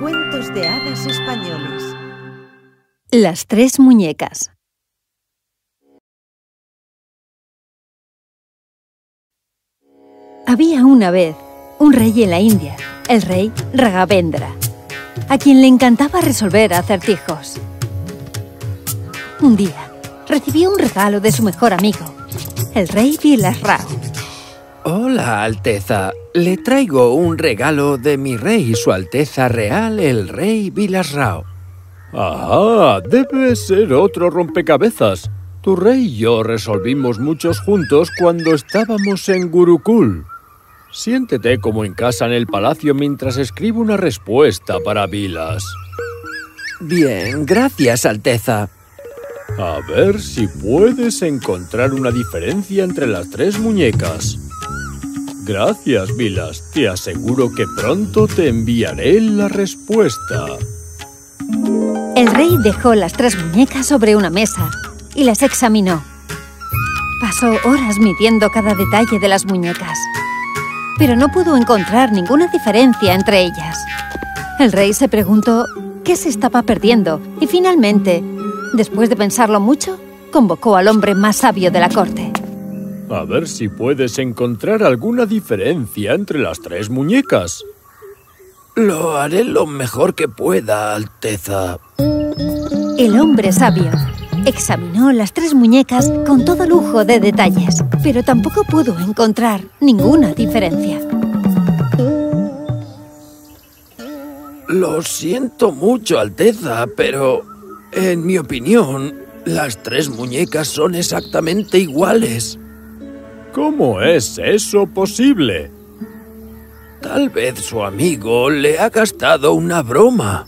Cuentos de hadas españoles. Las tres muñecas. Había una vez un rey en la India, el rey Raghavendra, a quien le encantaba resolver acertijos. Un día, recibió un regalo de su mejor amigo, el rey Vilasrao. Hola, Alteza. Le traigo un regalo de mi rey, Su Alteza Real, el rey Vilasrao. ¡Ajá! Debe ser otro rompecabezas. Tu rey y yo resolvimos muchos juntos cuando estábamos en Gurukul. Siéntete como en casa en el palacio mientras escribo una respuesta para Vilas. Bien, gracias, Alteza. A ver si puedes encontrar una diferencia entre las tres muñecas. Gracias, Vilas. Te aseguro que pronto te enviaré la respuesta. El rey dejó las tres muñecas sobre una mesa y las examinó. Pasó horas midiendo cada detalle de las muñecas, pero no pudo encontrar ninguna diferencia entre ellas. El rey se preguntó qué se estaba perdiendo y finalmente, después de pensarlo mucho, convocó al hombre más sabio de la corte. A ver si puedes encontrar alguna diferencia entre las tres muñecas. Lo haré lo mejor que pueda, Alteza. El hombre sabio examinó las tres muñecas con todo lujo de detalles, pero tampoco pudo encontrar ninguna diferencia. Lo siento mucho, Alteza, pero en mi opinión, las tres muñecas son exactamente iguales. ¿Cómo es eso posible? Tal vez su amigo le ha gastado una broma.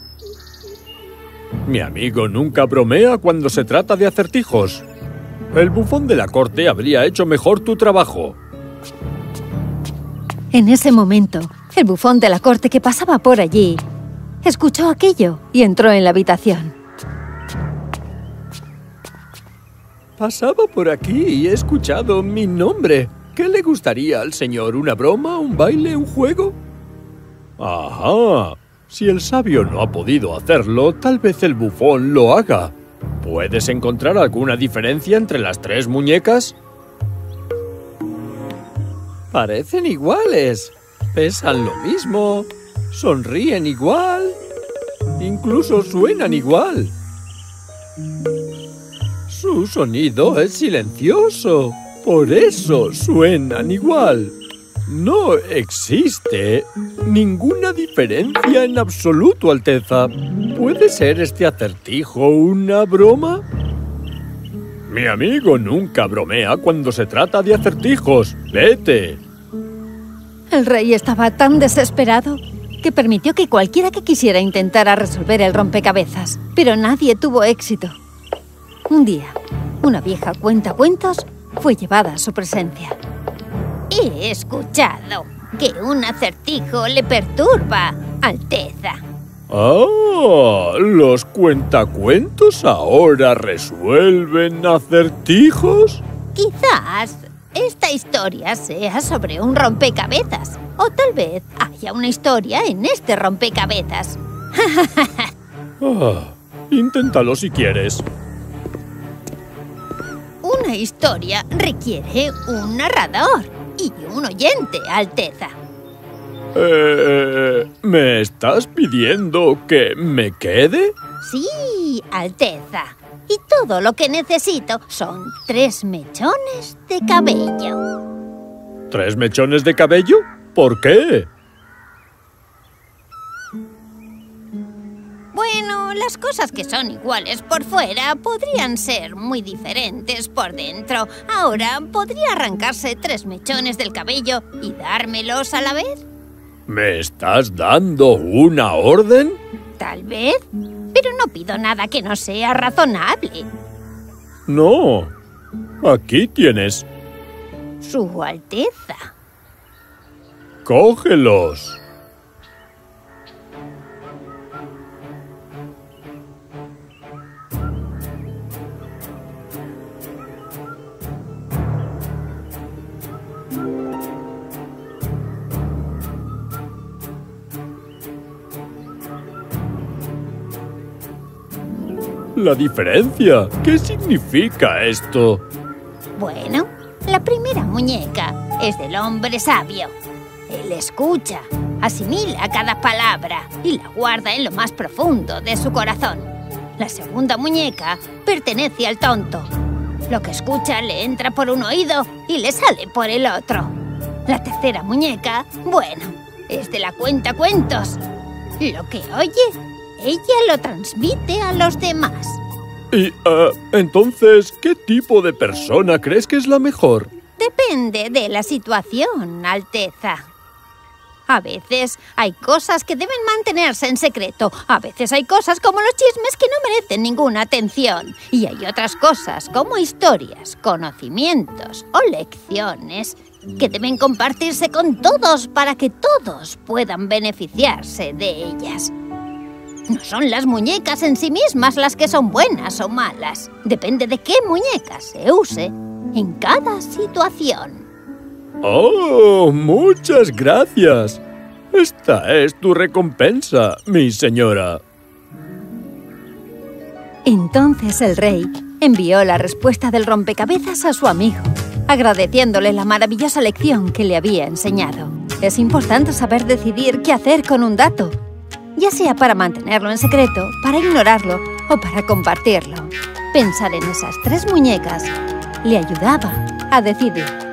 Mi amigo nunca bromea cuando se trata de acertijos. El bufón de la corte habría hecho mejor tu trabajo. En ese momento, el bufón de la corte que pasaba por allí escuchó aquello y entró en la habitación. Pasaba por aquí y he escuchado mi nombre. ¿Qué le gustaría al señor? ¿Una broma, un baile, un juego? Ajá. Si el sabio no ha podido hacerlo, tal vez el bufón lo haga. ¿Puedes encontrar alguna diferencia entre las tres muñecas? Parecen iguales. Pesan lo mismo. Sonríen igual. Incluso suenan igual. Su sonido es silencioso. Por eso suenan igual. No existe ninguna diferencia en absoluto, Alteza. ¿Puede ser este acertijo una broma? Mi amigo nunca bromea cuando se trata de acertijos. ¡Vete! El rey estaba tan desesperado que permitió que cualquiera que quisiera intentara resolver el rompecabezas, pero nadie tuvo éxito. Un día, una vieja cuentacuentos fue llevada a su presencia. He escuchado que un acertijo le perturba, Alteza. ¡Ah! ¿Los cuentacuentos ahora resuelven acertijos? Quizás esta historia sea sobre un rompecabezas. O tal vez haya una historia en este rompecabezas. Ah, inténtalo si quieres. Una historia requiere un narrador y un oyente, Alteza. Eh, ¿Me estás pidiendo que me quede? Sí, Alteza. Y todo lo que necesito son tres mechones de cabello. ¿Tres mechones de cabello? ¿Por qué? Bueno, las cosas que son iguales por fuera podrían ser muy diferentes por dentro. Ahora, ¿podría arrancarse tres mechones del cabello y dármelos a la vez? ¿Me estás dando una orden? Tal vez. Pero no pido nada que no sea razonable. No. Aquí tienes. Su Alteza. Cógelos. La diferencia. ¿Qué significa esto? Bueno, la primera muñeca es del hombre sabio. Él escucha, asimila cada palabra y la guarda en lo más profundo de su corazón. La segunda muñeca pertenece al tonto. Lo que escucha le entra por un oído y le sale por el otro. La tercera muñeca, bueno, es de la cuenta cuentos. Lo que oye, ella lo transmite a los demás. Y, ah, entonces, ¿qué tipo de persona crees que es la mejor? Depende de la situación, Alteza. A veces hay cosas que deben mantenerse en secreto. A veces hay cosas como los chismes que no merecen ninguna atención. Y hay otras cosas como historias, conocimientos o lecciones que deben compartirse con todos para que todos puedan beneficiarse de ellas. No son las muñecas en sí mismas las que son buenas o malas. Depende de qué muñeca se use en cada situación. ¡Oh! Muchas gracias. Esta es tu recompensa, mi señora. Entonces el rey envió la respuesta del rompecabezas a su amigo, agradeciéndole la maravillosa lección que le había enseñado. Es importante saber decidir qué hacer con un dato, ya sea para mantenerlo en secreto, para ignorarlo o para compartirlo. Pensar en esas tres muñecas le ayudaba a decidir.